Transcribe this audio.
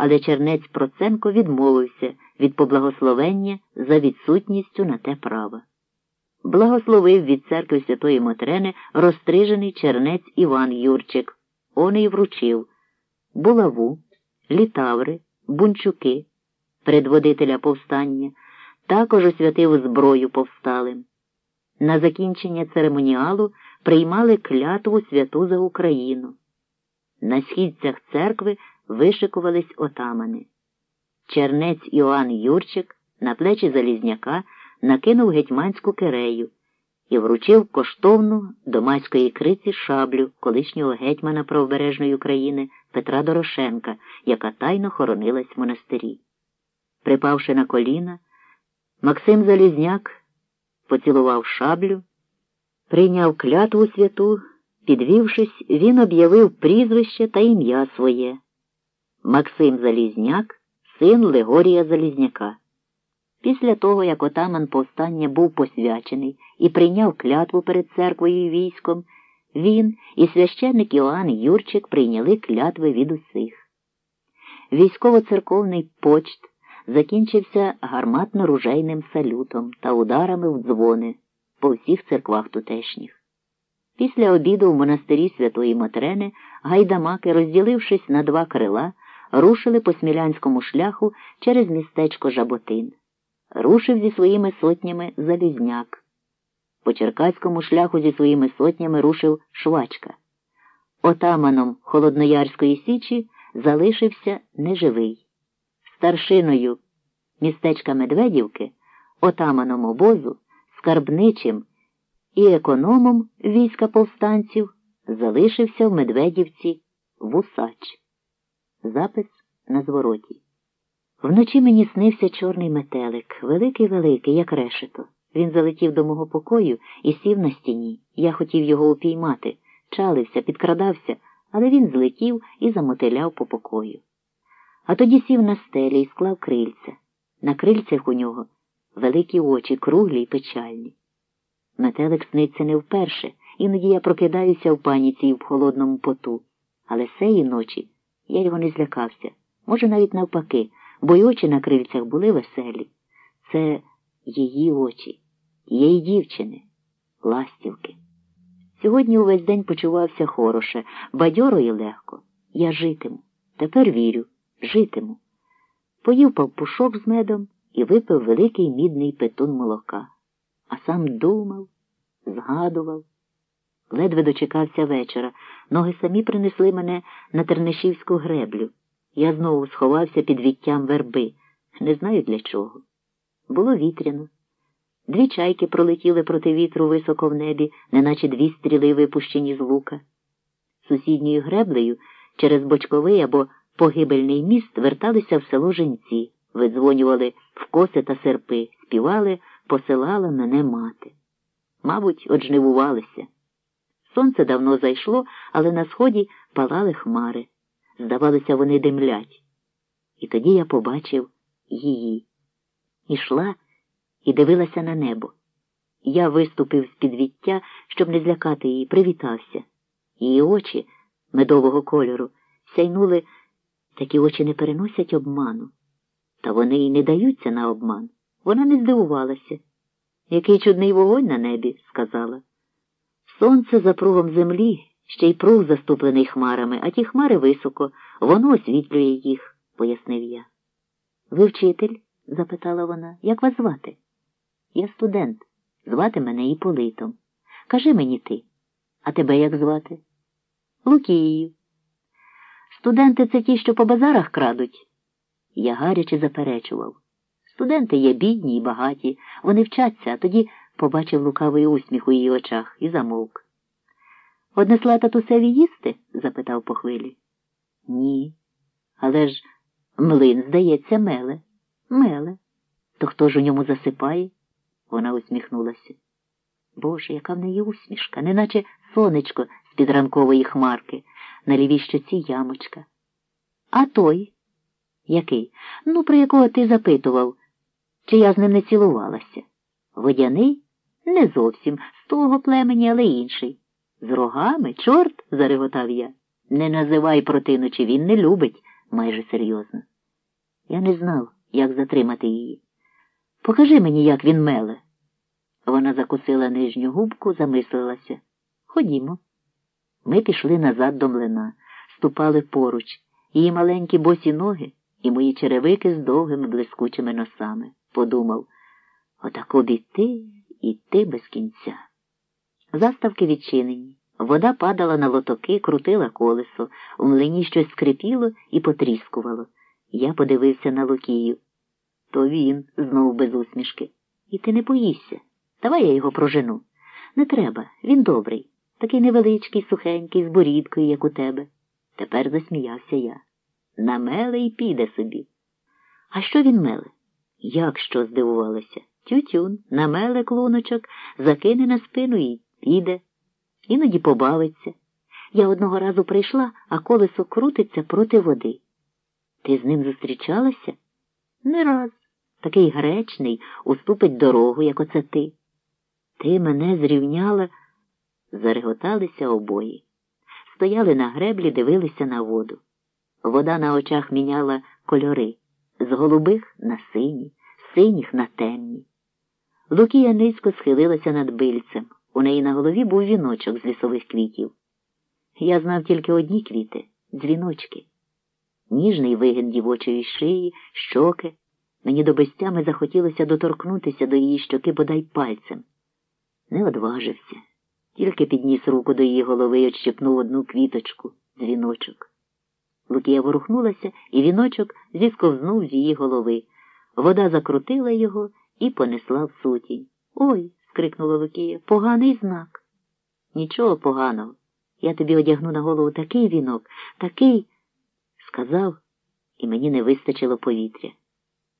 але чернець Проценко відмовився від поблагословення за відсутністю на те права. Благословив від церкви Святої Мотрени розстрижений чернець Іван Юрчик. Он і вручив булаву, літаври, бунчуки, предводителя повстання, також освятив зброю повсталим. На закінчення церемоніалу приймали клятву святу за Україну. На східцях церкви вишикувались отамани. Чернець Іоанн Юрчик на плечі Залізняка накинув гетьманську кирею і вручив коштовну до майської криці шаблю колишнього гетьмана правобережної України Петра Дорошенка, яка тайно хоронилась в монастирі. Припавши на коліна, Максим Залізняк поцілував шаблю, прийняв клятву святу, підвівшись, він об'явив прізвище та ім'я своє. Максим Залізняк, син Легорія Залізняка. Після того, як отаман повстання був посвячений і прийняв клятву перед церквою і військом, він і священник Іоанн Юрчик прийняли клятви від усіх. Військово-церковний почт закінчився гарматно-ружейним салютом та ударами в дзвони по всіх церквах тутешніх. Після обіду в монастирі Святої Матрени гайдамаки, розділившись на два крила, рушили по смілянському шляху через містечко Жаботин. Рушив зі своїми сотнями Залізняк. По черкаському шляху зі своїми сотнями рушив Швачка. Отаманом Холодноярської Січі залишився неживий. Старшиною містечка Медведівки, отаманом обозу, скарбничим і економом війська повстанців залишився в Медведівці Вусач. Запис на звороті. Вночі мені снився чорний метелик, великий-великий, як решето. Він залетів до мого покою і сів на стіні. Я хотів його упіймати, чалився, підкрадався, але він злетів і замотиляв по покою. А тоді сів на стелі і склав крильця. На крильцях у нього великі очі, круглі й печальні. Метелик сниться не вперше, іноді я прокидаюся в паніці і в холодному поту. Але сеї ночі я його не злякався, може, навіть навпаки, бо й очі на крильцях були веселі. Це її очі, її дівчини, ластівки. Сьогодні увесь день почувався хороше, бадьоро і легко. Я житиму. Тепер вірю, житиму. Поїв павпушок з медом і випив великий мідний петун молока, а сам думав, згадував. Ледве дочекався вечора. Ноги самі принесли мене на Тернишівську греблю. Я знову сховався під віттям верби. Не знаю для чого. Було вітряно. Дві чайки пролетіли проти вітру високо в небі, неначе дві стріли випущені з лука. Сусідньою греблею через бочковий або погибельний міст верталися в село женці, видзвонювали в коси та серпи, співали, посилала мене мати. Мабуть, оджнивувалися. Сонце давно зайшло, але на сході палали хмари. Здавалося, вони димлять. І тоді я побачив її. Ішла і дивилася на небо. Я виступив з підвіття, щоб не злякати її, привітався. Її очі медового кольору сяйнули, такі очі не переносять обману. Та вони й не даються на обман. Вона не здивувалася. Який чудний вогонь на небі, сказала. Сонце за пругом землі, ще й пруг заступлений хмарами, а ті хмари високо, воно освітлює їх, пояснив я. Ви вчитель? запитала вона. Як вас звати? Я студент. Звати мене Іполитом. Кажи мені ти, а тебе як звати? Лукією. Студенти це ті, що по базарах крадуть. Я гаряче заперечував. Студенти є бідні і багаті, вони вчаться, а тоді побачив лукавий усміх у її очах і замовк. Однесла татусеві їсти? запитав по хвилі. Ні. Але ж млин, здається, меле. Меле. То хто ж у ньому засипає? Вона усміхнулася. Боже, яка в неї усмішка, неначе сонечко з під ранкової хмарки, на лівій щоці ямочка. А той? Який? Ну, про якого ти запитував, чи я з ним не цілувалася? Водяний? Не зовсім з того племені, але інший. З рогами, чорт, зареготав я. Не називай протиночі, він не любить, майже серйозно. Я не знав, як затримати її. Покажи мені, як він меле. Вона закусила нижню губку, замислилася. Ходімо. Ми пішли назад до млина, ступали поруч, її маленькі босі ноги і мої черевики з довгими блискучими носами. Подумав, отак обійти, іти без кінця. Заставки відчинені. Вода падала на лотоки, крутила колесо, у млині щось скрипіло і потріскувало. Я подивився на Лукію. То він знов без усмішки. І ти не боїшся. Давай я його прожену. Не треба, він добрий, такий невеличкий, сухенький, з борідкою, як у тебе. Тепер засміявся я. Намеле і піде собі. А що він меле? Як що? здивувалася. Тютюн, намеле клуночок, закине на спину і піде. Іноді побавиться. Я одного разу прийшла, а колесо крутиться проти води. Ти з ним зустрічалася? Не раз. Такий гречний, уступить дорогу, як оце ти. Ти мене зрівняла, зареготалися обоє. Стояли на греблі, дивилися на воду. Вода на очах міняла кольори з голубих на сині, з синіх на темні. Лукія низько схилилася над бильцем. У неї на голові був віночок з лісових квітів. Я знав тільки одні квіти дзвіночки. Ніжний вигін дівочої шиї, щоки. Мені до безтями захотілося доторкнутися до її щоки бодай пальцем. Не одважився, тільки підніс руку до її голови і отщепнув одну квіточку, дзвіночок. Лукія ворухнулася, і віночок зісковзнув з її голови. Вода закрутила його і понесла в сутінь. Ой, скрикнула Лукія, поганий знак. Нічого поганого. Я тобі одягну на голову такий вінок, такий, сказав, і мені не вистачило повітря.